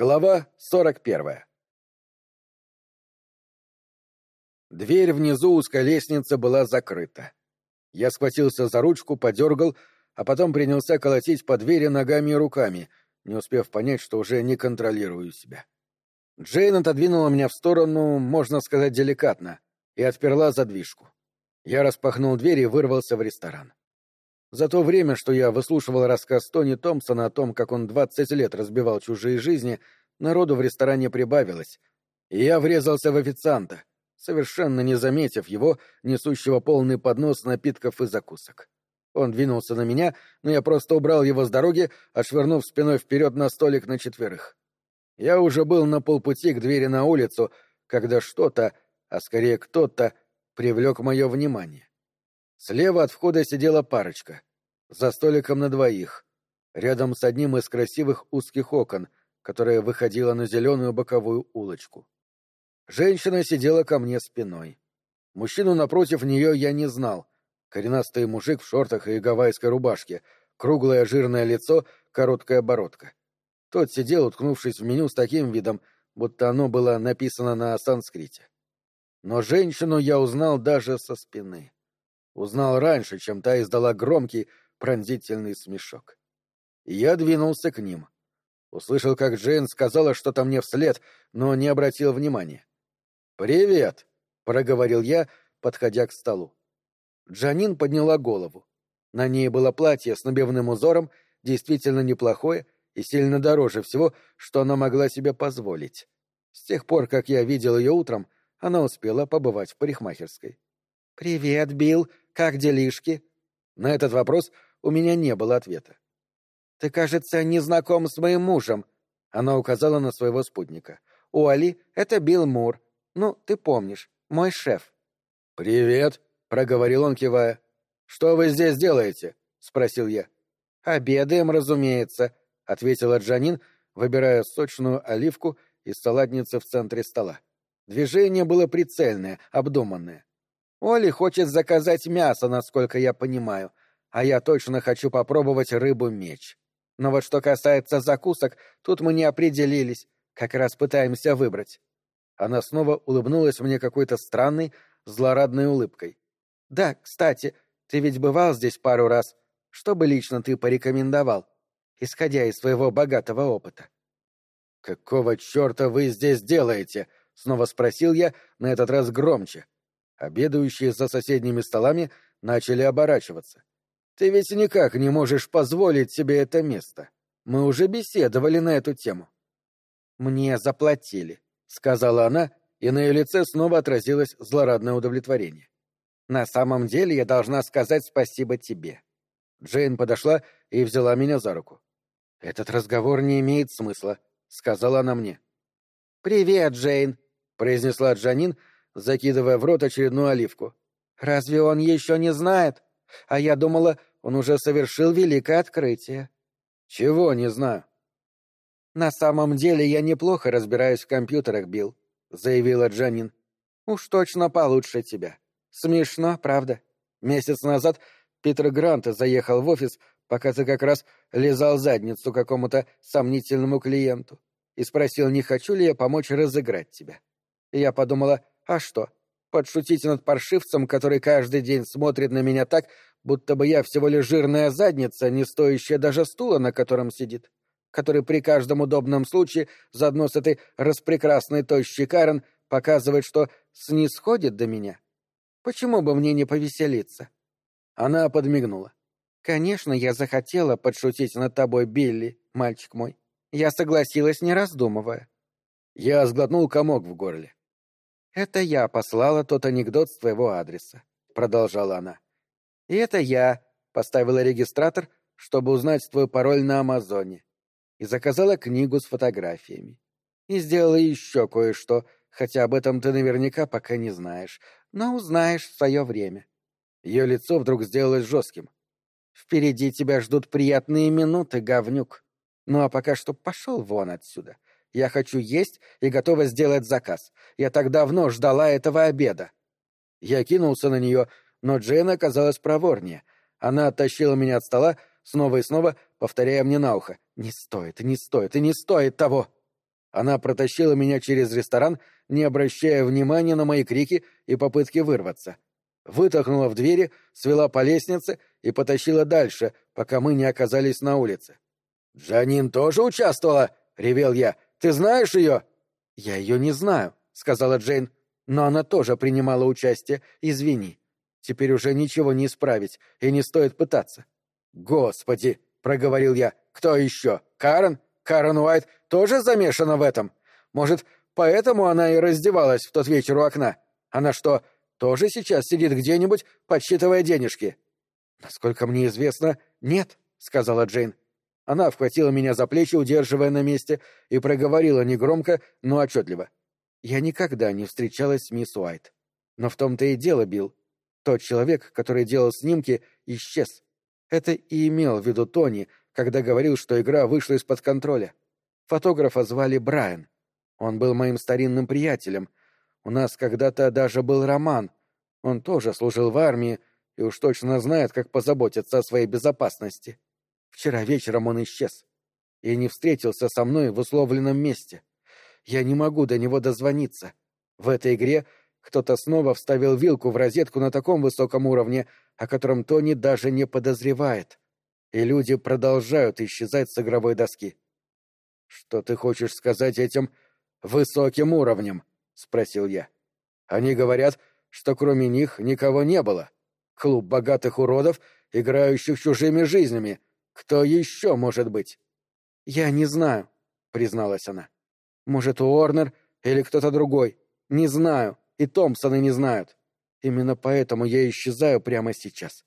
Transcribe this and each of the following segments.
Глава 41 Дверь внизу узкой лестницы была закрыта. Я схватился за ручку, подергал, а потом принялся колотить по двери ногами и руками, не успев понять, что уже не контролирую себя. Джейн отодвинула меня в сторону, можно сказать, деликатно, и отперла задвижку. Я распахнул дверь и вырвался в ресторан. За то время, что я выслушивал рассказ Тони Томпсона о том, как он двадцать лет разбивал чужие жизни, народу в ресторане прибавилось, и я врезался в официанта, совершенно не заметив его, несущего полный поднос напитков и закусок. Он двинулся на меня, но я просто убрал его с дороги, отшвырнув спиной вперед на столик на четверых. Я уже был на полпути к двери на улицу, когда что-то, а скорее кто-то, привлек мое внимание. Слева от входа сидела парочка. За столиком на двоих. Рядом с одним из красивых узких окон, которое выходило на зеленую боковую улочку. Женщина сидела ко мне спиной. Мужчину напротив нее я не знал. Коренастый мужик в шортах и гавайской рубашке, круглое жирное лицо, короткая бородка. Тот сидел, уткнувшись в меню с таким видом, будто оно было написано на санскрите. Но женщину я узнал даже со спины. Узнал раньше, чем та издала громкий, пронзительный смешок. Я двинулся к ним. Услышал, как Джейн сказала что-то мне вслед, но не обратил внимания. «Привет!» — проговорил я, подходя к столу. Джанин подняла голову. На ней было платье с набивным узором, действительно неплохое и сильно дороже всего, что она могла себе позволить. С тех пор, как я видел ее утром, она успела побывать в парикмахерской. «Привет, Билл. Как делишки?» На этот вопрос у меня не было ответа. «Ты, кажется, не знаком с моим мужем», — она указала на своего спутника. «Уолли — это Билл Мур. Ну, ты помнишь, мой шеф». «Привет», — проговорил он, кивая. «Что вы здесь делаете?» — спросил я. «Обедаем, разумеется», — ответила Джанин, выбирая сочную оливку из салатницы в центре стола. Движение было прицельное, обдуманное. Оли хочет заказать мясо, насколько я понимаю, а я точно хочу попробовать рыбу-меч. Но вот что касается закусок, тут мы не определились, как раз пытаемся выбрать. Она снова улыбнулась мне какой-то странной, злорадной улыбкой. «Да, кстати, ты ведь бывал здесь пару раз. Что бы лично ты порекомендовал, исходя из своего богатого опыта?» «Какого черта вы здесь делаете?» — снова спросил я, на этот раз громче. — Обедающие за соседними столами начали оборачиваться. «Ты ведь никак не можешь позволить себе это место. Мы уже беседовали на эту тему». «Мне заплатили», — сказала она, и на ее лице снова отразилось злорадное удовлетворение. «На самом деле я должна сказать спасибо тебе». Джейн подошла и взяла меня за руку. «Этот разговор не имеет смысла», — сказала она мне. «Привет, Джейн», — произнесла Джанин, закидывая в рот очередную оливку. «Разве он еще не знает? А я думала, он уже совершил великое открытие». «Чего не знаю?» «На самом деле я неплохо разбираюсь в компьютерах, Билл», — заявила Джанин. «Уж точно получше тебя. Смешно, правда? Месяц назад Питер Грант заехал в офис, пока ты как раз лизал задницу какому-то сомнительному клиенту, и спросил, не хочу ли я помочь разыграть тебя. И я подумала, а что? Подшутить над паршивцем, который каждый день смотрит на меня так, будто бы я всего лишь жирная задница, не стоящая даже стула, на котором сидит, который при каждом удобном случае заодно с этой распрекрасной тощей Карен показывает, что снисходит до меня. Почему бы мне не повеселиться? Она подмигнула. Конечно, я захотела подшутить над тобой, Билли, мальчик мой. Я согласилась, не раздумывая. Я сглотнул комок в горле. «Это я послала тот анекдот с твоего адреса», — продолжала она. «И это я поставила регистратор, чтобы узнать твой пароль на Амазоне. И заказала книгу с фотографиями. И сделала еще кое-что, хотя об этом ты наверняка пока не знаешь, но узнаешь в свое время». Ее лицо вдруг сделалось жестким. «Впереди тебя ждут приятные минуты, говнюк. Ну а пока что пошел вон отсюда. Я хочу есть и готова сделать заказ. Я так давно ждала этого обеда. Я кинулся на нее, но Джейн оказалась проворнее. Она оттащила меня от стола, снова и снова, повторяя мне на ухо. «Не стоит, не стоит и не стоит того!» Она протащила меня через ресторан, не обращая внимания на мои крики и попытки вырваться. Вытолкнула в двери, свела по лестнице и потащила дальше, пока мы не оказались на улице. «Джанин тоже участвовала?» — ревел я. «Ты знаешь ее?» «Я ее не знаю», — сказала Джейн. «Но она тоже принимала участие. Извини. Теперь уже ничего не исправить, и не стоит пытаться». «Господи!» — проговорил я. «Кто еще? Карен? Карен Уайт тоже замешана в этом? Может, поэтому она и раздевалась в тот вечер у окна? Она что, тоже сейчас сидит где-нибудь, подсчитывая денежки?» «Насколько мне известно, нет», — сказала Джейн. Она вхватила меня за плечи, удерживая на месте, и проговорила негромко, но отчетливо. «Я никогда не встречалась с мисс Уайт. Но в том-то и дело, Билл. Тот человек, который делал снимки, исчез. Это и имел в виду Тони, когда говорил, что игра вышла из-под контроля. Фотографа звали Брайан. Он был моим старинным приятелем. У нас когда-то даже был роман. Он тоже служил в армии и уж точно знает, как позаботиться о своей безопасности. Вчера вечером он исчез и не встретился со мной в условленном месте. Я не могу до него дозвониться. В этой игре кто-то снова вставил вилку в розетку на таком высоком уровне, о котором Тони даже не подозревает. И люди продолжают исчезать с игровой доски. «Что ты хочешь сказать этим высоким уровнем?» — спросил я. «Они говорят, что кроме них никого не было. Клуб богатых уродов, играющих чужими жизнями. Кто еще может быть?» «Я не знаю», — призналась она. «Может, Уорнер или кто-то другой. Не знаю, и Томпсоны не знают. Именно поэтому я исчезаю прямо сейчас.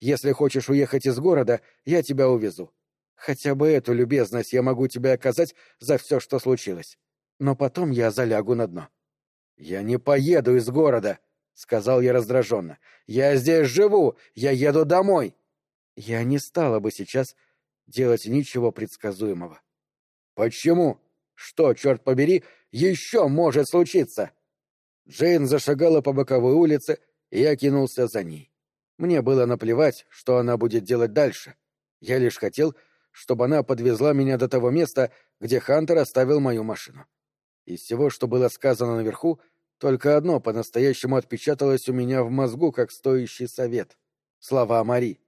Если хочешь уехать из города, я тебя увезу. Хотя бы эту любезность я могу тебе оказать за все, что случилось. Но потом я залягу на дно. Я не поеду из города, сказал я раздраженно. Я здесь живу, я еду домой. Я не стала бы сейчас делать ничего предсказуемого. Почему? Что, черт побери, еще может случиться? Джейн зашагала по боковой улице, и я кинулся за ней. Мне было наплевать, что она будет делать дальше. Я лишь хотел, чтобы она подвезла меня до того места, где Хантер оставил мою машину. Из всего, что было сказано наверху, только одно по-настоящему отпечаталось у меня в мозгу, как стоящий совет. Слова Мари.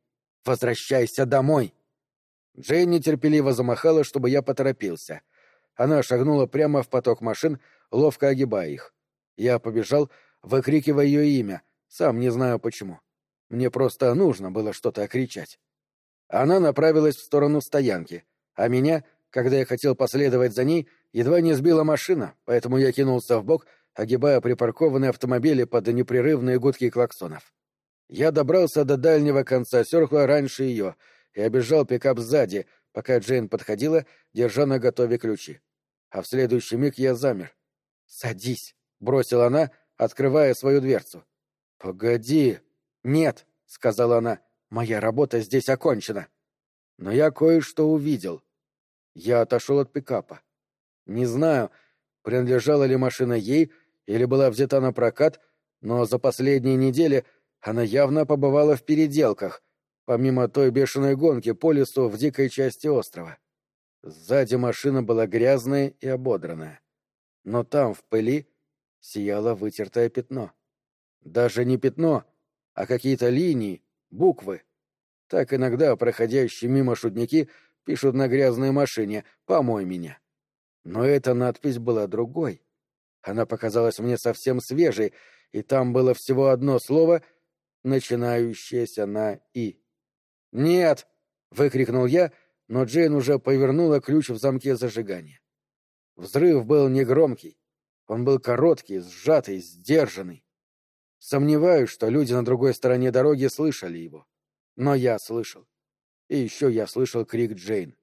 «Возвращайся домой!» Джейн нетерпеливо замахала, чтобы я поторопился. Она шагнула прямо в поток машин, ловко огибая их. Я побежал, выкрикивая ее имя, сам не знаю почему. Мне просто нужно было что-то окричать. Она направилась в сторону стоянки, а меня, когда я хотел последовать за ней, едва не сбила машина, поэтому я кинулся в бок, огибая припаркованные автомобили под непрерывные гудки клаксонов. Я добрался до дальнего конца серкла раньше ее и обежал пикап сзади, пока Джейн подходила, держа на готове ключи. А в следующий миг я замер. «Садись!» — бросила она, открывая свою дверцу. «Погоди!» «Нет!» — сказала она. «Моя работа здесь окончена!» Но я кое-что увидел. Я отошел от пикапа. Не знаю, принадлежала ли машина ей или была взята на прокат, но за последние недели она явно побывала в переделках, помимо той бешеной гонки по лесу в дикой части острова. Сзади машина была грязная и ободранная. Но там, в пыли, сияло вытертое пятно. Даже не пятно, а какие-то линии, буквы. Так иногда проходящие мимо шутники пишут на грязной машине «Помой меня». Но эта надпись была другой. Она показалась мне совсем свежей, и там было всего одно слово, начинающееся на «и». «Нет!» — выкрикнул я, но Джейн уже повернула ключ в замке зажигания. Взрыв был негромкий, он был короткий, сжатый, сдержанный. Сомневаюсь, что люди на другой стороне дороги слышали его. Но я слышал. И еще я слышал крик Джейн.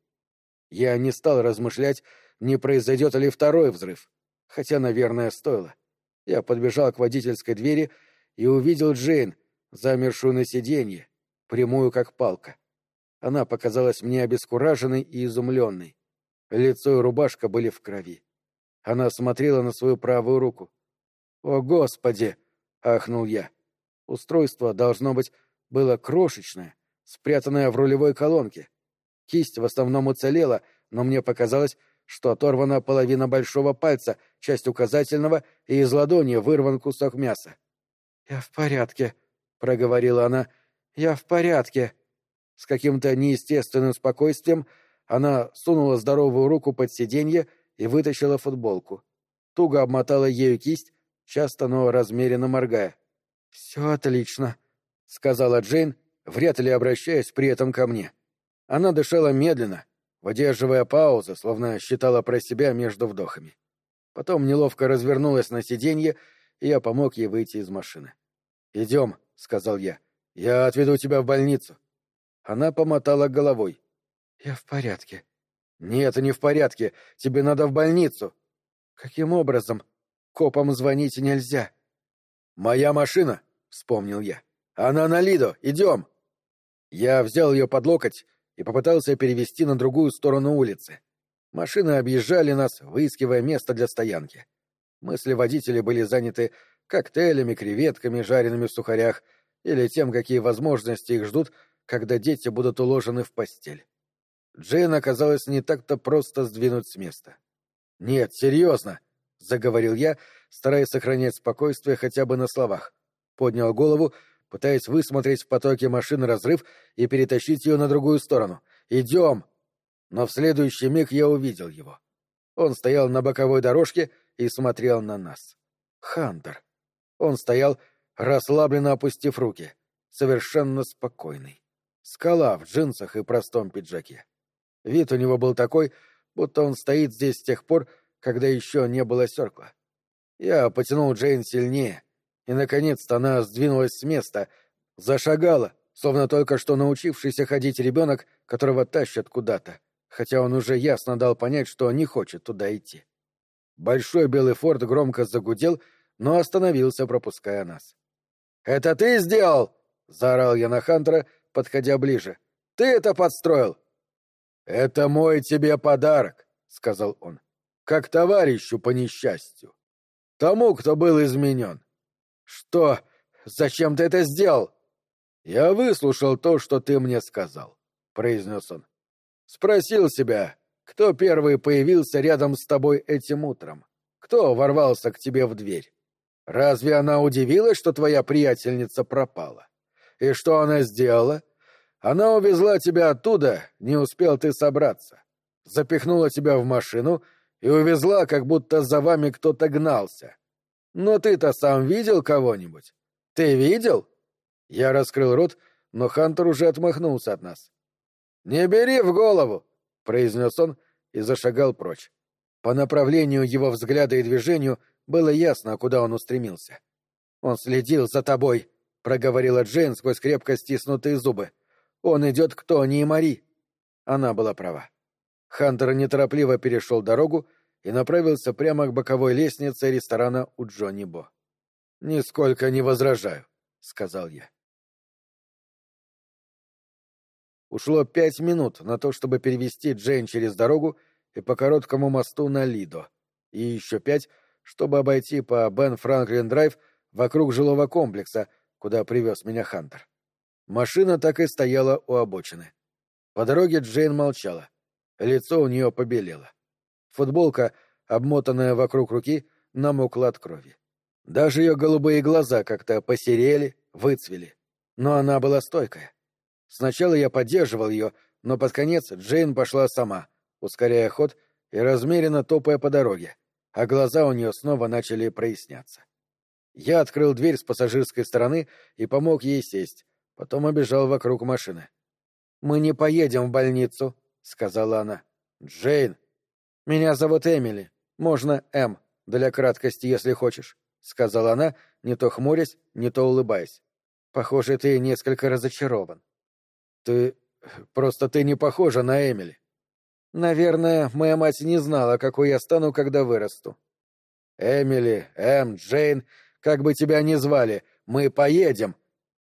Я не стал размышлять, не произойдет ли второй взрыв. Хотя, наверное, стоило. Я подбежал к водительской двери и увидел Джейн, замершую на сиденье, прямую как палка. Она показалась мне обескураженной и изумленной. Лицо и рубашка были в крови. Она смотрела на свою правую руку. «О, Господи!» — ахнул я. Устройство, должно быть, было крошечное, спрятанное в рулевой колонке. Кисть в основном уцелела, но мне показалось, что оторвана половина большого пальца, часть указательного, и из ладони вырван кусок мяса. «Я в порядке», — проговорила она. «Я в порядке». С каким-то неестественным спокойствием она сунула здоровую руку под сиденье и вытащила футболку. Туго обмотала ею кисть, часто, но размеренно моргая. «Все отлично», — сказала Джейн, вряд ли обращаясь при этом ко мне. Она дышала медленно, выдерживая паузы, словно считала про себя между вдохами. Потом неловко развернулась на сиденье, и я помог ей выйти из машины. «Идем», — сказал я. «Я отведу тебя в больницу». Она помотала головой. «Я в порядке». «Нет, не в порядке. Тебе надо в больницу». «Каким образом? Копам звонить нельзя». «Моя машина», — вспомнил я. «Она на Лидо. Идем». Я взял ее под локоть и попытался перевести на другую сторону улицы. Машины объезжали нас, выискивая место для стоянки. Мысли водителей были заняты коктейлями, креветками, жареными в сухарях или тем, какие возможности их ждут, когда дети будут уложены в постель. Джейн оказалось не так-то просто сдвинуть с места. «Нет, серьезно», — заговорил я, стараясь сохранять спокойствие хотя бы на словах. Поднял голову, пытаясь высмотреть в потоке машин разрыв и перетащить ее на другую сторону. «Идем!» Но в следующий миг я увидел его. Он стоял на боковой дорожке и смотрел на нас. Хантер. Он стоял, расслабленно опустив руки, совершенно спокойный. Скала в джинсах и простом пиджаке. Вид у него был такой, будто он стоит здесь с тех пор, когда еще не было Серкла. Я потянул Джейн сильнее, и, наконец-то, она сдвинулась с места, зашагала, словно только что научившийся ходить ребенок, которого тащат куда-то, хотя он уже ясно дал понять, что не хочет туда идти. Большой белый форт громко загудел, но остановился, пропуская нас. «Это ты сделал?» — заорал я на Хантера, подходя ближе. «Ты это подстроил?» «Это мой тебе подарок», — сказал он, — «как товарищу по несчастью. Тому, кто был изменен. Что? Зачем ты это сделал? Я выслушал то, что ты мне сказал, произнес он. Спросил себя, кто первый появился рядом с тобой этим утром? Кто ворвался к тебе в дверь? Разве она удивилась, что твоя приятельница пропала? И что она сделала? Она увезла тебя оттуда, не успел ты собраться. Запихнула тебя в машину и увезла, как будто за вами кто-то гнался. Но ты-то сам видел кого-нибудь? Ты видел? Я раскрыл рот, но Хантер уже отмахнулся от нас. «Не бери в голову!» — произнес он и зашагал прочь. По направлению его взгляда и движению было ясно, куда он устремился. «Он следил за тобой», — проговорила Джейн сквозь крепко стиснутые зубы. «Он идет к Тони и Мари». Она была права. Хантер неторопливо перешел дорогу и направился прямо к боковой лестнице ресторана у Джонни Бо. «Нисколько не возражаю», — сказал я. Ушло пять минут на то, чтобы перевести Джейн через дорогу и по короткому мосту на Лидо, и еще пять, чтобы обойти по Бен Франклин Драйв вокруг жилого комплекса, куда привез меня Хантер. Машина так и стояла у обочины. По дороге Джейн молчала. Лицо у нее побелело. Футболка, обмотанная вокруг руки, намокла от крови. Даже ее голубые глаза как-то посерели, выцвели. Но она была стойкая. Сначала я поддерживал ее, но под конец Джейн пошла сама, ускоряя ход и размеренно топая по дороге, а глаза у нее снова начали проясняться. Я открыл дверь с пассажирской стороны и помог ей сесть, потом обежал вокруг машины. «Мы не поедем в больницу», — сказала она. «Джейн, «Меня зовут Эмили. Можно М, для краткости, если хочешь», — сказала она, не то хмурясь, не то улыбаясь. «Похоже, ты несколько разочарован». «Ты... просто ты не похожа на Эмили». «Наверное, моя мать не знала, какой я стану, когда вырасту». «Эмили, М, Джейн, как бы тебя ни звали, мы поедем!»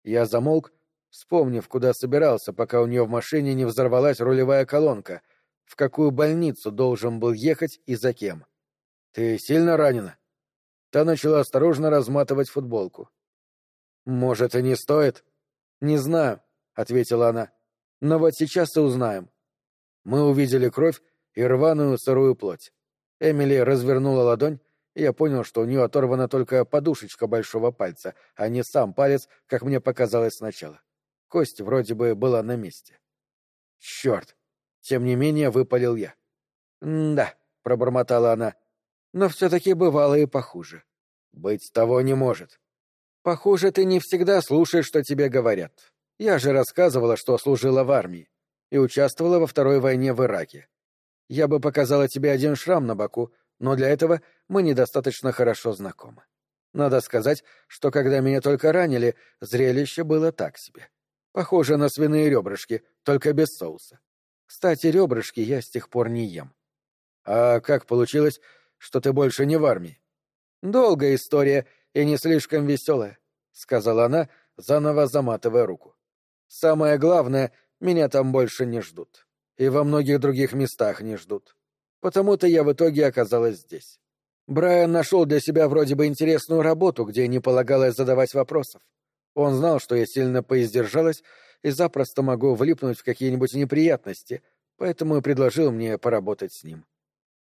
Я замолк, вспомнив, куда собирался, пока у нее в машине не взорвалась рулевая колонка — в какую больницу должен был ехать и за кем. «Ты сильно ранена?» Та начала осторожно разматывать футболку. «Может, и не стоит?» «Не знаю», — ответила она. «Но вот сейчас и узнаем». Мы увидели кровь и рваную сырую плоть. Эмили развернула ладонь, и я понял, что у нее оторвана только подушечка большого пальца, а не сам палец, как мне показалось сначала. Кость вроде бы была на месте. Черт! Тем не менее, выпалил я. «Да», — пробормотала она, — «но все-таки бывало и похуже». «Быть того не может». «Похуже ты не всегда слушаешь, что тебе говорят. Я же рассказывала, что служила в армии и участвовала во Второй войне в Ираке. Я бы показала тебе один шрам на боку, но для этого мы недостаточно хорошо знакомы. Надо сказать, что когда меня только ранили, зрелище было так себе. Похоже на свиные ребрышки, только без соуса. Кстати, ребрышки я с тех пор не ем. А как получилось, что ты больше не в армии? Долгая история и не слишком веселая, сказала она, заново заматывая руку. Самое главное, меня там больше не ждут. И во многих других местах не ждут. Потому-то я в итоге оказалась здесь. Брайан нашел для себя вроде бы интересную работу, где не полагалось задавать вопросов. Он знал, что я сильно поиздержалась и запросто могу влипнуть в какие-нибудь неприятности, поэтому и предложил мне поработать с ним.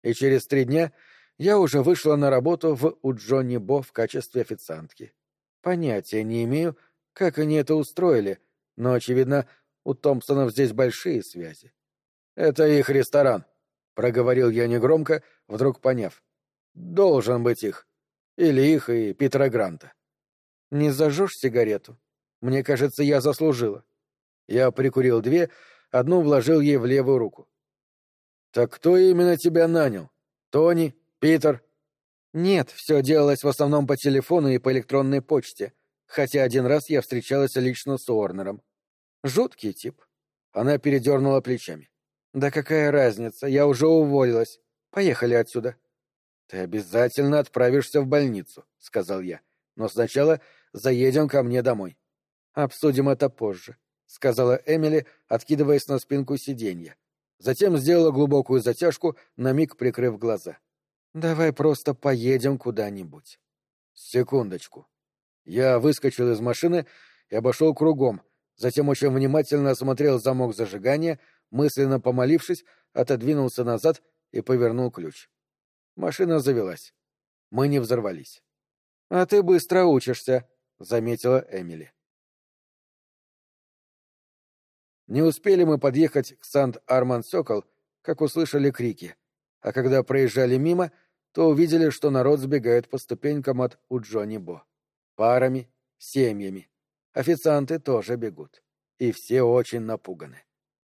И через три дня я уже вышла на работу в у Джонни Бо в качестве официантки. Понятия не имею, как они это устроили, но, очевидно, у Томпсонов здесь большие связи. «Это их ресторан», — проговорил я негромко, вдруг поняв. «Должен быть их. Или их и Питера Гранта». «Не зажжешь сигарету? Мне кажется, я заслужила». Я прикурил две, одну вложил ей в левую руку. «Так кто именно тебя нанял? Тони? Питер?» «Нет, все делалось в основном по телефону и по электронной почте, хотя один раз я встречалась лично с Уорнером. Жуткий тип». Она передернула плечами. «Да какая разница, я уже уволилась. Поехали отсюда». «Ты обязательно отправишься в больницу», — сказал я. «Но сначала заедем ко мне домой». «Обсудим это позже», — сказала Эмили, откидываясь на спинку сиденья. Затем сделала глубокую затяжку, на миг прикрыв глаза. «Давай просто поедем куда-нибудь». «Секундочку». Я выскочил из машины и обошел кругом, затем очень внимательно осмотрел замок зажигания, мысленно помолившись, отодвинулся назад и повернул ключ. Машина завелась. Мы не взорвались. — А ты быстро учишься, — заметила Эмили. Не успели мы подъехать к Сант-Арман-Сокол, как услышали крики, а когда проезжали мимо, то увидели, что народ сбегает по ступенькам от Уджони-Бо. Парами, семьями. Официанты тоже бегут. И все очень напуганы.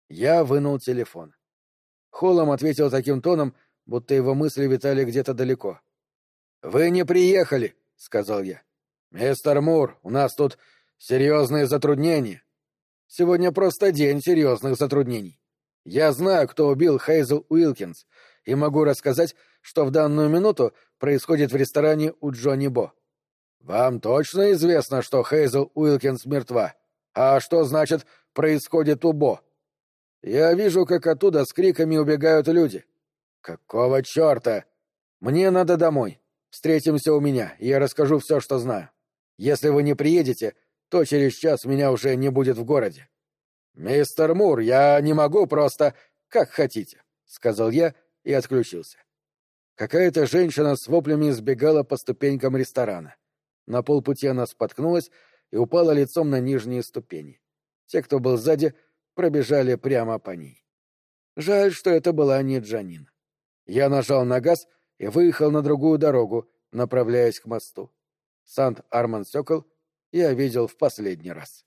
Я вынул телефон. Холлом ответил таким тоном, будто его мысли витали где-то далеко. «Вы не приехали», — сказал я. «Мистер Мур, у нас тут серьезные затруднения». «Сегодня просто день серьезных затруднений. Я знаю, кто убил Хейзел Уилкинс, и могу рассказать, что в данную минуту происходит в ресторане у Джонни Бо. Вам точно известно, что Хейзел Уилкинс мертва? А что значит «происходит у Бо»?» Я вижу, как оттуда с криками убегают люди. Какого черта? Мне надо домой. Встретимся у меня, и я расскажу все, что знаю. Если вы не приедете, то через час меня уже не будет в городе. Мистер Мур, я не могу просто... Как хотите, — сказал я и отключился. Какая-то женщина с воплями сбегала по ступенькам ресторана. На полпути она споткнулась и упала лицом на нижние ступени. Те, кто был сзади, пробежали прямо по ней. Жаль, что это была не Джанин. Я нажал на газ и выехал на другую дорогу, направляясь к мосту. Сант-Арман-Сёкол я видел в последний раз.